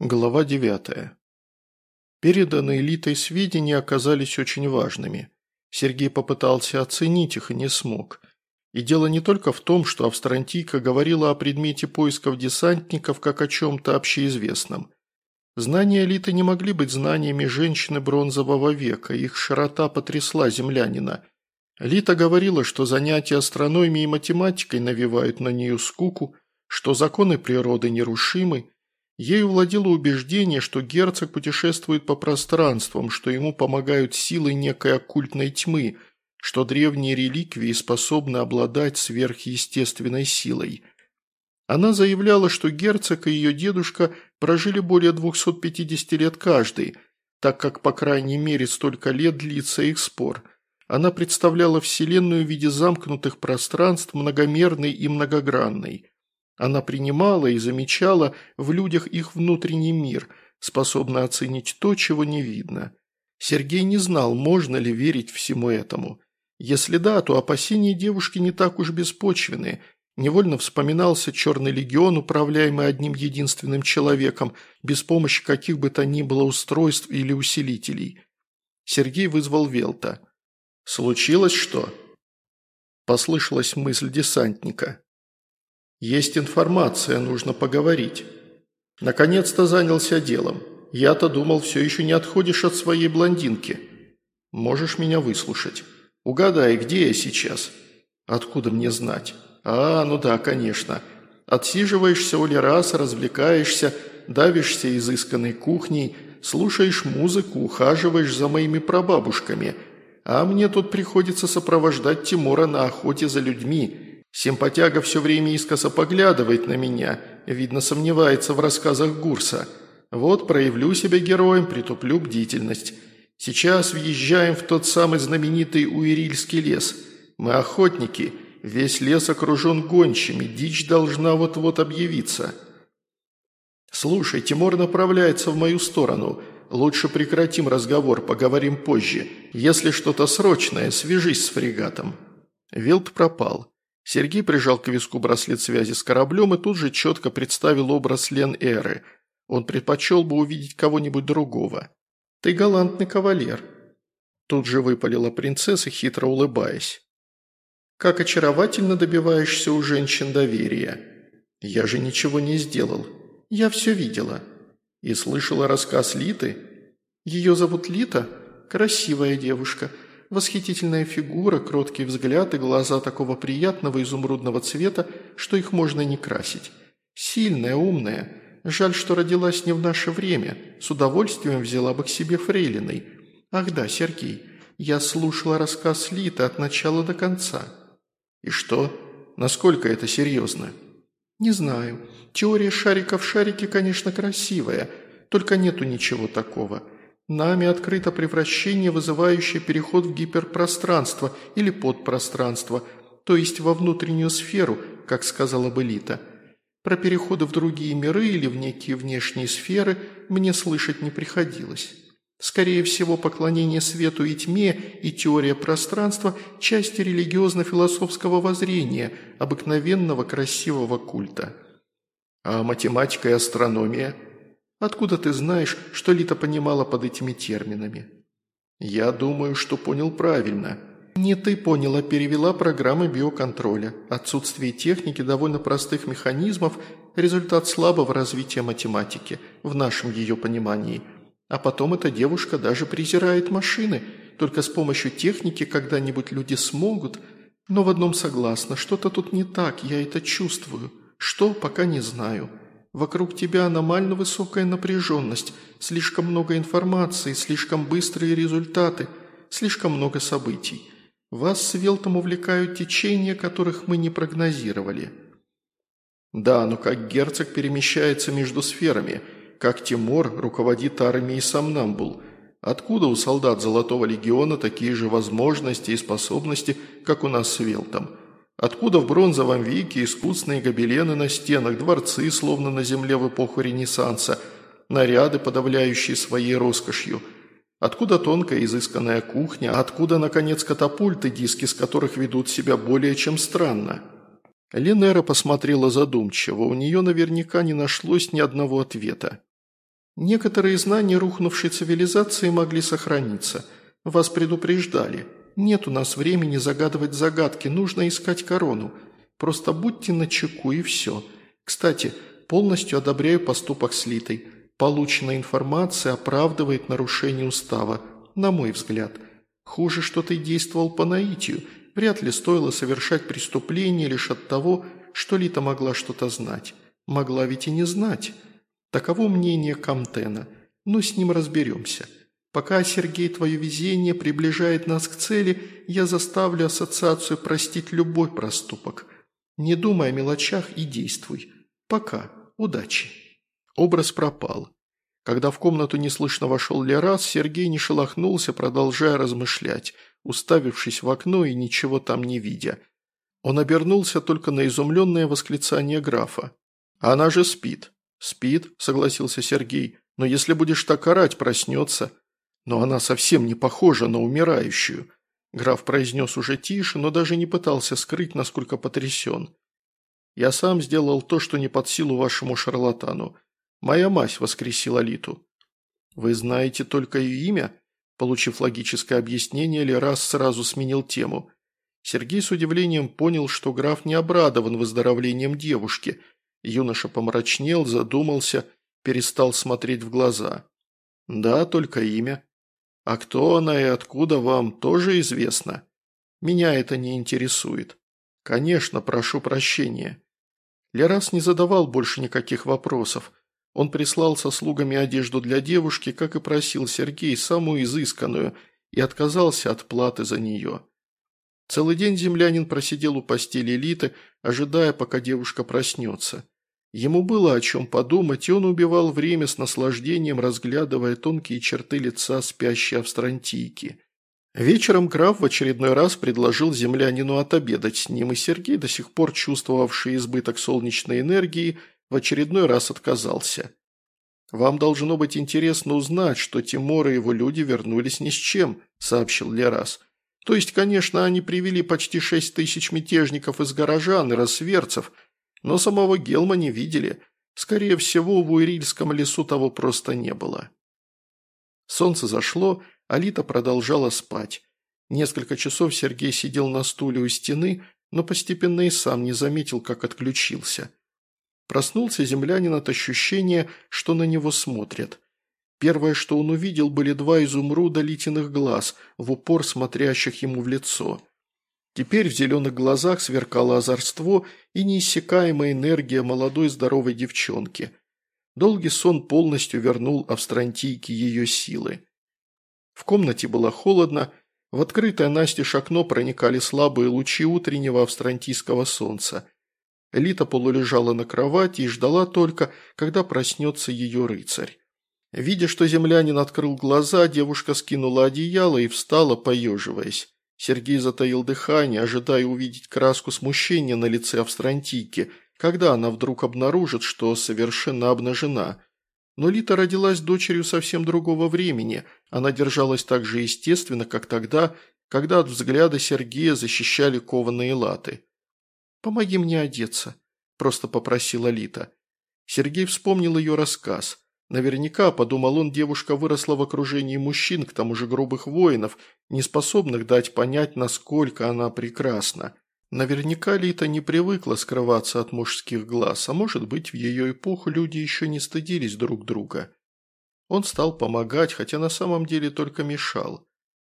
Глава 9. Переданные Литой сведения оказались очень важными. Сергей попытался оценить их и не смог. И дело не только в том, что Австрантийка говорила о предмете поисков десантников как о чем-то общеизвестном. Знания Литы не могли быть знаниями женщины бронзового века, их широта потрясла землянина. Лита говорила, что занятия астрономией и математикой навевают на нее скуку, что законы природы нерушимы, Ею владело убеждение, что герцог путешествует по пространствам, что ему помогают силы некой оккультной тьмы, что древние реликвии способны обладать сверхъестественной силой. Она заявляла, что герцог и ее дедушка прожили более 250 лет каждый, так как по крайней мере столько лет длится их спор. Она представляла Вселенную в виде замкнутых пространств, многомерной и многогранной – она принимала и замечала в людях их внутренний мир, способна оценить то, чего не видно. Сергей не знал, можно ли верить всему этому. Если да, то опасения девушки не так уж беспочвенные. Невольно вспоминался Черный легион, управляемый одним единственным человеком, без помощи каких бы то ни было устройств или усилителей. Сергей вызвал Велта. «Случилось что?» Послышалась мысль десантника. «Есть информация, нужно поговорить». «Наконец-то занялся делом. Я-то думал, все еще не отходишь от своей блондинки. Можешь меня выслушать. Угадай, где я сейчас?» «Откуда мне знать?» «А, ну да, конечно. Отсиживаешься у Лераса, развлекаешься, давишься изысканной кухней, слушаешь музыку, ухаживаешь за моими прабабушками. А мне тут приходится сопровождать Тимура на охоте за людьми, Симпатяга все время искоса поглядывает на меня, видно, сомневается в рассказах Гурса. Вот проявлю себя героем, притуплю бдительность. Сейчас въезжаем в тот самый знаменитый Уирильский лес. Мы охотники, весь лес окружен гончими, дичь должна вот-вот объявиться. Слушай, Тимур направляется в мою сторону. Лучше прекратим разговор, поговорим позже. Если что-то срочное, свяжись с фрегатом. Вилд пропал. Сергей прижал к виску браслет связи с кораблем и тут же четко представил образ Лен Эры. Он предпочел бы увидеть кого-нибудь другого. «Ты галантный кавалер», – тут же выпалила принцесса, хитро улыбаясь. «Как очаровательно добиваешься у женщин доверия. Я же ничего не сделал. Я все видела. И слышала рассказ Литы. Ее зовут Лита? Красивая девушка. Восхитительная фигура, кроткий взгляд и глаза такого приятного изумрудного цвета, что их можно не красить. Сильная, умная. Жаль, что родилась не в наше время. С удовольствием взяла бы к себе фрейлиной. Ах да, Сергей, я слушала рассказ Лита от начала до конца. И что? Насколько это серьезно? Не знаю. Теория шарика в шарике, конечно, красивая, только нету ничего такого. Нами открыто превращение, вызывающее переход в гиперпространство или подпространство, то есть во внутреннюю сферу, как сказала бы Лита. Про переходы в другие миры или в некие внешние сферы мне слышать не приходилось. Скорее всего, поклонение свету и тьме и теория пространства – части религиозно-философского воззрения, обыкновенного красивого культа. А математика и астрономия – Откуда ты знаешь, что Лита понимала под этими терминами?» «Я думаю, что понял правильно». «Не ты поняла, перевела программы биоконтроля. Отсутствие техники довольно простых механизмов – результат слабого развития математики, в нашем ее понимании. А потом эта девушка даже презирает машины. Только с помощью техники когда-нибудь люди смогут. Но в одном согласна, что-то тут не так, я это чувствую. Что, пока не знаю». Вокруг тебя аномально высокая напряженность, слишком много информации, слишком быстрые результаты, слишком много событий. Вас с Велтом увлекают течения, которых мы не прогнозировали. Да, но как герцог перемещается между сферами, как Тимур руководит армией Самнамбул. Откуда у солдат Золотого Легиона такие же возможности и способности, как у нас с Велтом? Откуда в бронзовом веке искусные гобелены на стенах, дворцы, словно на земле в эпоху Ренессанса, наряды, подавляющие своей роскошью? Откуда тонкая изысканная кухня? Откуда, наконец, катапульты, диски с которых ведут себя более чем странно? Ленера посмотрела задумчиво, у нее наверняка не нашлось ни одного ответа. Некоторые знания рухнувшей цивилизации могли сохраниться. Вас предупреждали. Нет у нас времени загадывать загадки, нужно искать корону. Просто будьте начеку и все. Кстати, полностью одобряю поступок слитой. Полученная информация оправдывает нарушение устава, на мой взгляд. Хуже, что ты действовал по наитию. Вряд ли стоило совершать преступление лишь от того, что Лита могла что-то знать. Могла ведь и не знать. Таково мнение Камтена. Но с ним разберемся. Пока, Сергей, твое везение приближает нас к цели, я заставлю ассоциацию простить любой проступок. Не думай о мелочах и действуй. Пока. Удачи. Образ пропал. Когда в комнату неслышно вошел Лерас, Сергей не шелохнулся, продолжая размышлять, уставившись в окно и ничего там не видя. Он обернулся только на изумленное восклицание графа. «Она же спит». «Спит», – согласился Сергей, – «но если будешь так орать, проснется». «Но она совсем не похожа на умирающую», – граф произнес уже тише, но даже не пытался скрыть, насколько потрясен. «Я сам сделал то, что не под силу вашему шарлатану. Моя мать воскресила Литу». «Вы знаете только ее имя?» Получив логическое объяснение, Лерас сразу сменил тему. Сергей с удивлением понял, что граф не обрадован выздоровлением девушки. Юноша помрачнел, задумался, перестал смотреть в глаза. «Да, только имя. А кто она и откуда вам, тоже известно. Меня это не интересует. Конечно, прошу прощения». Лерас не задавал больше никаких вопросов – он прислал со слугами одежду для девушки, как и просил Сергей, самую изысканную, и отказался от платы за нее. Целый день землянин просидел у постели Литы, ожидая, пока девушка проснется. Ему было о чем подумать, и он убивал время с наслаждением, разглядывая тонкие черты лица спящей австрантийки. Вечером граф в очередной раз предложил землянину отобедать с ним, и Сергей, до сих пор чувствовавший избыток солнечной энергии, в очередной раз отказался. «Вам должно быть интересно узнать, что Тимур и его люди вернулись ни с чем», – сообщил Лерас. «То есть, конечно, они привели почти шесть тысяч мятежников из горожан и рассверцев, но самого Гелма не видели. Скорее всего, в Уирильском лесу того просто не было». Солнце зашло, Алита продолжала спать. Несколько часов Сергей сидел на стуле у стены, но постепенно и сам не заметил, как отключился. Проснулся землянин от ощущения, что на него смотрят. Первое, что он увидел, были два изумруда литиных глаз, в упор смотрящих ему в лицо. Теперь в зеленых глазах сверкало озорство и неиссякаемая энергия молодой здоровой девчонки. Долгий сон полностью вернул Австрантийке ее силы. В комнате было холодно, в открытое настежь окно проникали слабые лучи утреннего австрантийского солнца. Элита полулежала на кровати и ждала только, когда проснется ее рыцарь. Видя, что землянин открыл глаза, девушка скинула одеяло и встала, поеживаясь. Сергей затаил дыхание, ожидая увидеть краску смущения на лице Австрантики, когда она вдруг обнаружит, что совершенно обнажена. Но Лита родилась дочерью совсем другого времени, она держалась так же естественно, как тогда, когда от взгляда Сергея защищали кованые латы. «Помоги мне одеться», – просто попросила Лита. Сергей вспомнил ее рассказ. Наверняка, подумал он, девушка выросла в окружении мужчин, к тому же грубых воинов, не способных дать понять, насколько она прекрасна. Наверняка Лита не привыкла скрываться от мужских глаз, а может быть, в ее эпоху люди еще не стыдились друг друга. Он стал помогать, хотя на самом деле только мешал.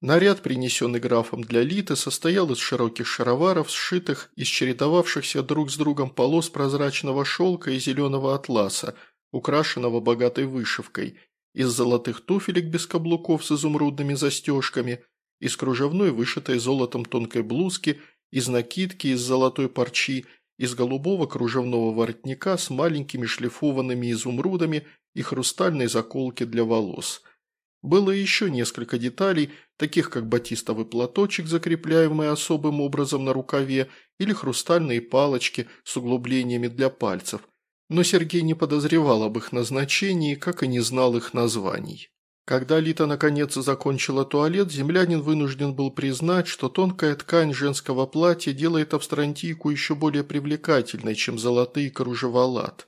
Наряд, принесенный графом для Литы, состоял из широких шароваров, сшитых из чередовавшихся друг с другом полос прозрачного шелка и зеленого атласа, украшенного богатой вышивкой, из золотых туфелек без каблуков с изумрудными застежками, из кружевной вышитой золотом тонкой блузки, из накидки из золотой парчи, из голубого кружевного воротника с маленькими шлифованными изумрудами и хрустальной заколки для волос – было еще несколько деталей, таких как батистовый платочек, закрепляемый особым образом на рукаве, или хрустальные палочки с углублениями для пальцев. Но Сергей не подозревал об их назначении, как и не знал их названий. Когда Лита наконец закончила туалет, землянин вынужден был признать, что тонкая ткань женского платья делает австрантийку еще более привлекательной, чем золотые кружева лад.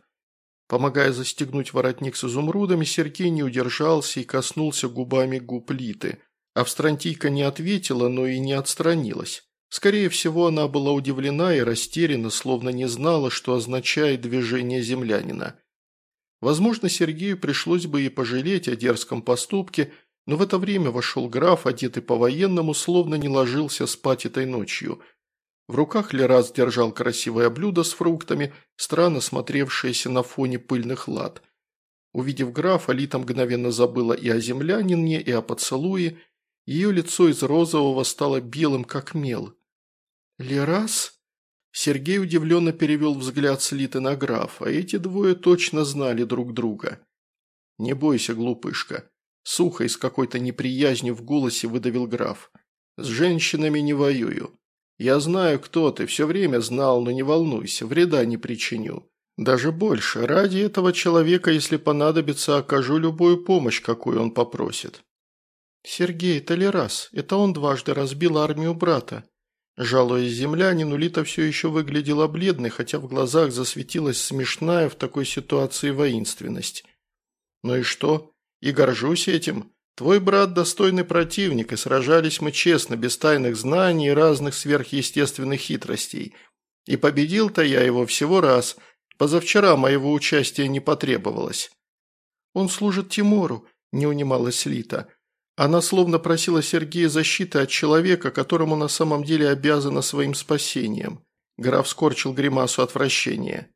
Помогая застегнуть воротник с изумрудами, Сергей не удержался и коснулся губами губ Литы. Австрантийка не ответила, но и не отстранилась. Скорее всего, она была удивлена и растеряна, словно не знала, что означает движение землянина. Возможно, Сергею пришлось бы и пожалеть о дерзком поступке, но в это время вошел граф, одетый по-военному, словно не ложился спать этой ночью. В руках Лерас держал красивое блюдо с фруктами, странно смотревшееся на фоне пыльных лад. Увидев графа, Лита мгновенно забыла и о землянине, и о поцелуе. Ее лицо из розового стало белым, как мел. «Лерас?» Сергей удивленно перевел взгляд с Литы на графа. Эти двое точно знали друг друга. «Не бойся, глупышка», – сухо и с какой-то неприязнью в голосе выдавил граф. «С женщинами не воюю. Я знаю, кто ты, все время знал, но не волнуйся, вреда не причиню. Даже больше, ради этого человека, если понадобится, окажу любую помощь, какую он попросит». «Сергей, это ли раз? Это он дважды разбил армию брата. Жалуясь землянину, Лита все еще выглядела бледной, хотя в глазах засветилась смешная в такой ситуации воинственность. «Ну и что? И горжусь этим. Твой брат достойный противник, и сражались мы честно, без тайных знаний и разных сверхъестественных хитростей. И победил-то я его всего раз. Позавчера моего участия не потребовалось». «Он служит Тимуру», – не унималась Лита – она словно просила Сергея защиты от человека, которому на самом деле обязана своим спасением. Граф скорчил гримасу отвращения.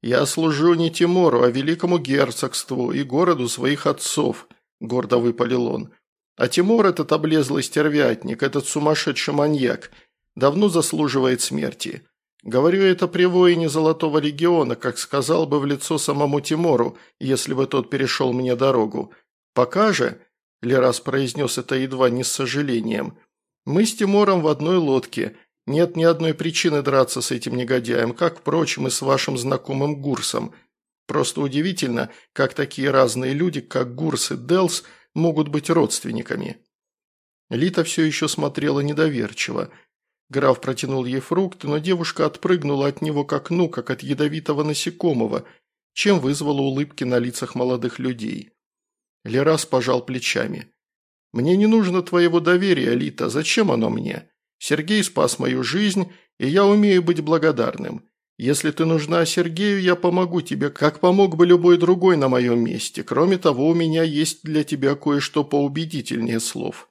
«Я служу не Тимору, а великому герцогству и городу своих отцов», – гордо выпалил он. «А Тимур этот облезлый стервятник, этот сумасшедший маньяк, давно заслуживает смерти. Говорю это при воине Золотого Легиона, как сказал бы в лицо самому Тимору, если бы тот перешел мне дорогу. Пока же Лерас произнес это едва не с сожалением. «Мы с Тимором в одной лодке. Нет ни одной причины драться с этим негодяем, как, впрочем, и с вашим знакомым Гурсом. Просто удивительно, как такие разные люди, как Гурс и Делс, могут быть родственниками». Лита все еще смотрела недоверчиво. Граф протянул ей фрукты, но девушка отпрыгнула от него к окну, как от ядовитого насекомого, чем вызвало улыбки на лицах молодых людей. Лерас пожал плечами. «Мне не нужно твоего доверия, Лита. Зачем оно мне? Сергей спас мою жизнь, и я умею быть благодарным. Если ты нужна Сергею, я помогу тебе, как помог бы любой другой на моем месте. Кроме того, у меня есть для тебя кое-что поубедительнее слов».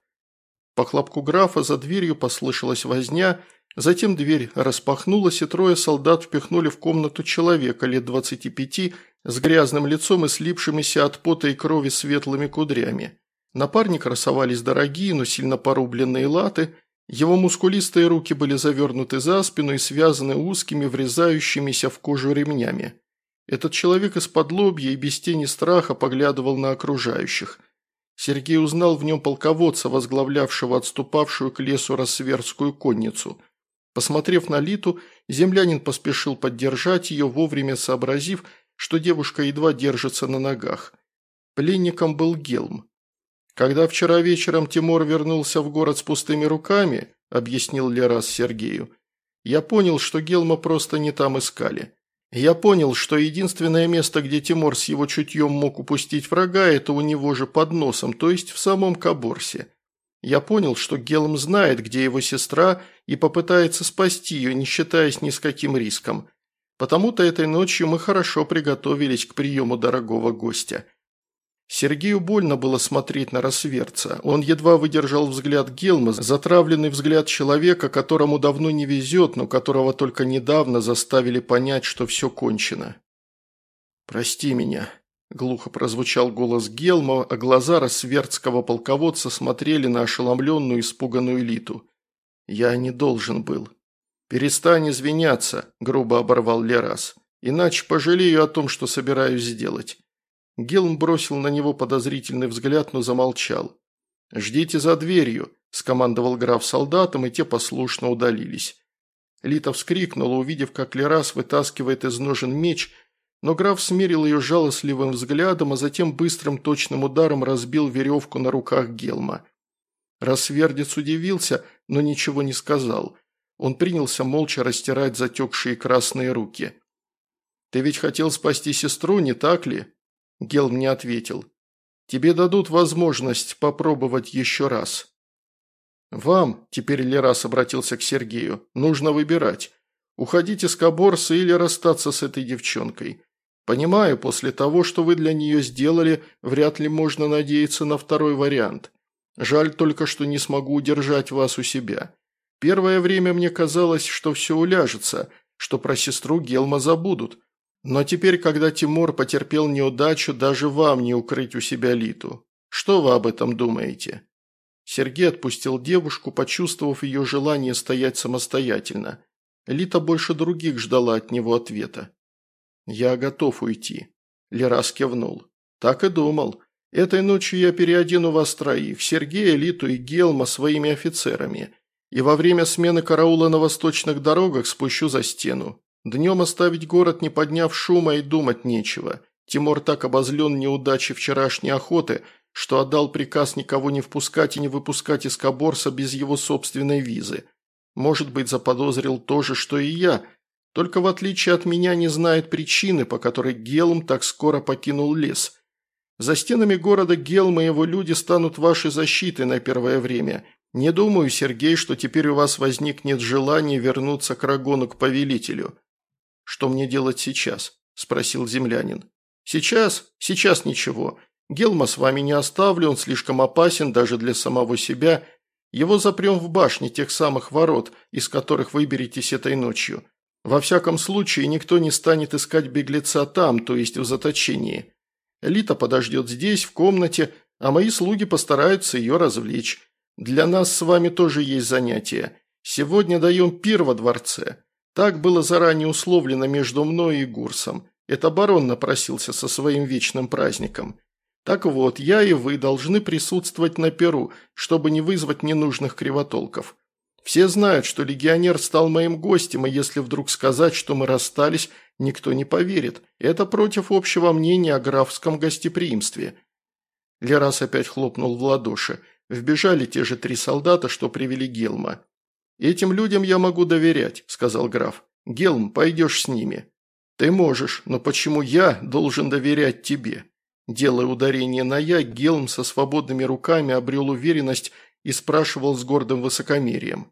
По хлопку графа за дверью послышалась возня, затем дверь распахнулась, и трое солдат впихнули в комнату человека лет двадцати пяти, с грязным лицом и слипшимися от пота и крови светлыми кудрями. На парне красовались дорогие, но сильно порубленные латы, его мускулистые руки были завернуты за спину и связаны узкими, врезающимися в кожу ремнями. Этот человек из-под лобья и без тени страха поглядывал на окружающих. Сергей узнал в нем полководца, возглавлявшего отступавшую к лесу рассвердскую конницу. Посмотрев на Литу, землянин поспешил поддержать ее, вовремя сообразив, что девушка едва держится на ногах. Пленником был Гелм. «Когда вчера вечером Тимур вернулся в город с пустыми руками», – объяснил Лерас Сергею, – «я понял, что Гелма просто не там искали. Я понял, что единственное место, где Тимур с его чутьем мог упустить врага, это у него же под носом, то есть в самом Каборсе. Я понял, что Гелм знает, где его сестра, и попытается спасти ее, не считаясь ни с каким риском. Потому-то этой ночью мы хорошо приготовились к приему дорогого гостя. Сергею больно было смотреть на рассверца. Он едва выдержал взгляд Гелма, затравленный взгляд человека, которому давно не везет, но которого только недавно заставили понять, что все кончено. «Прости меня», – глухо прозвучал голос Гелма, а глаза рассвертского полководца смотрели на ошеломленную испуганную элиту. «Я не должен был». «Перестань извиняться», – грубо оборвал Лерас. «Иначе пожалею о том, что собираюсь сделать». Гелм бросил на него подозрительный взгляд, но замолчал. «Ждите за дверью», – скомандовал граф солдатам, и те послушно удалились. Лита вскрикнула, увидев, как Лерас вытаскивает из ножен меч, но граф смерил ее жалостливым взглядом, а затем быстрым точным ударом разбил веревку на руках Гелма. Рассвердец удивился, но ничего не сказал – он принялся молча растирать затекшие красные руки. Ты ведь хотел спасти сестру, не так ли?» Гелм не ответил. «Тебе дадут возможность попробовать еще раз». «Вам», – теперь Лерас обратился к Сергею, – «нужно выбирать. Уходить из Каборса или расстаться с этой девчонкой. Понимаю, после того, что вы для нее сделали, вряд ли можно надеяться на второй вариант. Жаль только, что не смогу удержать вас у себя. Первое время мне казалось, что все уляжется, что про сестру Гелма забудут. Но теперь, когда Тимур потерпел неудачу, даже вам не укрыть у себя Литу. Что вы об этом думаете?» Сергей отпустил девушку, почувствовав ее желание стоять самостоятельно. Лита больше других ждала от него ответа. «Я готов уйти», – Лерас кивнул. «Так и думал. Этой ночью я переодену вас троих, Сергея, Литу и Гелма своими офицерами, и во время смены караула на восточных дорогах спущу за стену. Днем оставить город, не подняв шума, и думать нечего. Тимур так обозлен неудачей вчерашней охоты, что отдал приказ никого не впускать и не выпускать из Каборса без его собственной визы. Может быть, заподозрил то же, что и я, только в отличие от меня не знает причины, по которой Гелм так скоро покинул лес. За стенами города Гелм и его люди станут вашей защитой на первое время. Не думаю, Сергей, что теперь у вас возникнет желание вернуться к Рагону, к повелителю. Что мне делать сейчас? – спросил землянин. Сейчас? Сейчас ничего. Гелма с вами не оставлю, он слишком опасен даже для самого себя. Его запрем в башне тех самых ворот, из которых выберетесь этой ночью. Во всяком случае, никто не станет искать беглеца там, то есть в заточении. Элита подождет здесь, в комнате, а мои слуги постараются ее развлечь. Для нас с вами тоже есть занятие. Сегодня даем пир во дворце. Так было заранее условлено между мной и Гурсом. Это барон напросился со своим вечным праздником. Так вот, я и вы должны присутствовать на Перу, чтобы не вызвать ненужных кривотолков. Все знают, что легионер стал моим гостем, и если вдруг сказать, что мы расстались, никто не поверит. Это против общего мнения о графском гостеприимстве». Лерас опять хлопнул в ладоши. Вбежали те же три солдата, что привели Гелма. «Этим людям я могу доверять», – сказал граф. «Гелм, пойдешь с ними». «Ты можешь, но почему я должен доверять тебе?» Делая ударение на «я», Гелм со свободными руками обрел уверенность и спрашивал с гордым высокомерием.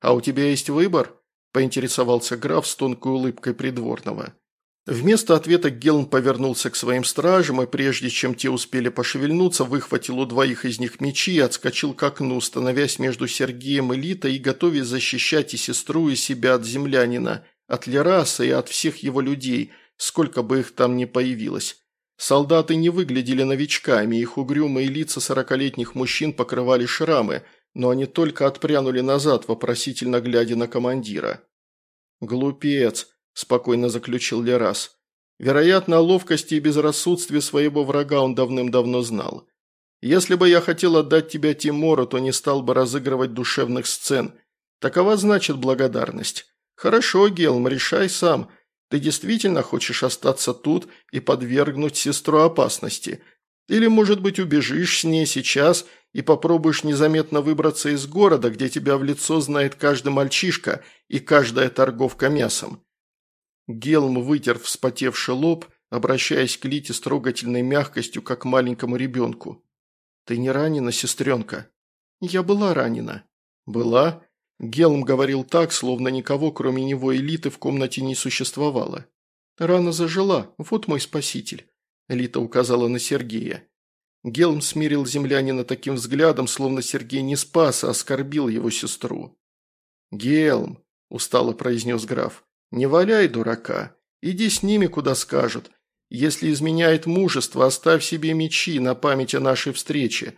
«А у тебя есть выбор?» – поинтересовался граф с тонкой улыбкой придворного. Вместо ответа Гелм повернулся к своим стражам и прежде чем те успели пошевельнуться, выхватил у двоих из них мечи и отскочил к окну, становясь между Сергеем и Литой и готовясь защищать и сестру, и себя от землянина, от Лераса и от всех его людей, сколько бы их там ни появилось. Солдаты не выглядели новичками, их угрюмые лица сорокалетних мужчин покрывали шрамы, но они только отпрянули назад, вопросительно глядя на командира. «Глупец», – спокойно заключил Лерас. «Вероятно, о ловкости и безрассудстве своего врага он давным-давно знал. Если бы я хотел отдать тебя Тимору, то не стал бы разыгрывать душевных сцен. Такова значит благодарность. Хорошо, Гелм, решай сам, ты действительно хочешь остаться тут и подвергнуть сестру опасности? Или, может быть, убежишь с ней сейчас и попробуешь незаметно выбраться из города, где тебя в лицо знает каждый мальчишка и каждая торговка мясом?» Гелм вытер вспотевший лоб, обращаясь к Лите с трогательной мягкостью, как к маленькому ребенку. «Ты не ранена, сестренка?» «Я была ранена». «Была? Гелм говорил так, словно никого, кроме него элиты, в комнате не существовало. «Рана зажила, вот мой спаситель», – Элита указала на Сергея. Гелм смирил землянина таким взглядом, словно Сергей не спас, а оскорбил его сестру. «Гелм», – устало произнес граф, – «не валяй дурака, иди с ними, куда скажут. Если изменяет мужество, оставь себе мечи на память о нашей встрече.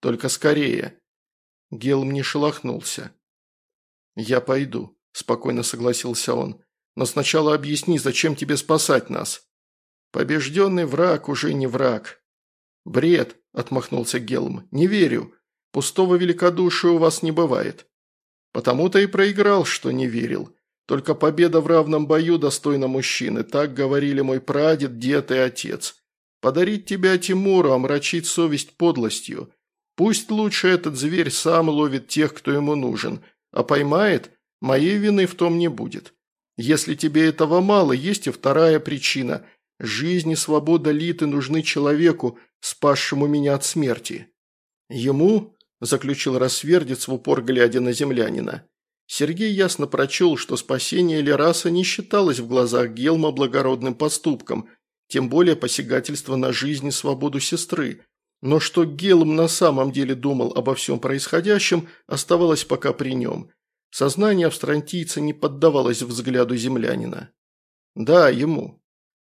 Только скорее». Гелм не шелохнулся. «Я пойду», – спокойно согласился он. «Но сначала объясни, зачем тебе спасать нас?» «Побежденный враг уже не враг». «Бред», – отмахнулся Гелм. «Не верю. Пустого великодушия у вас не бывает». «Потому-то и проиграл, что не верил. Только победа в равном бою достойна мужчины, так говорили мой прадед, дед и отец. Подарить тебя Тимуру, омрачить совесть подлостью. Пусть лучше этот зверь сам ловит тех, кто ему нужен, а поймает, моей вины в том не будет. Если тебе этого мало, есть и вторая причина. Жизнь и свобода Литы нужны человеку, спасшему меня от смерти. Ему, заключил рассвердец в упор, глядя на землянина, Сергей ясно прочел, что спасение Лераса не считалось в глазах Гелма благородным поступком, тем более посягательство на жизнь и свободу сестры. Но что Гелм на самом деле думал обо всем происходящем, оставалось пока при нем. Сознание австрантийца не поддавалось взгляду землянина. Да, ему.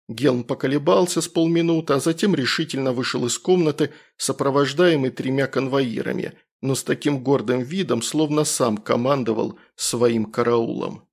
Гелм поколебался с полминуты, а затем решительно вышел из комнаты, сопровождаемый тремя конвоирами, но с таким гордым видом, словно сам командовал своим караулом.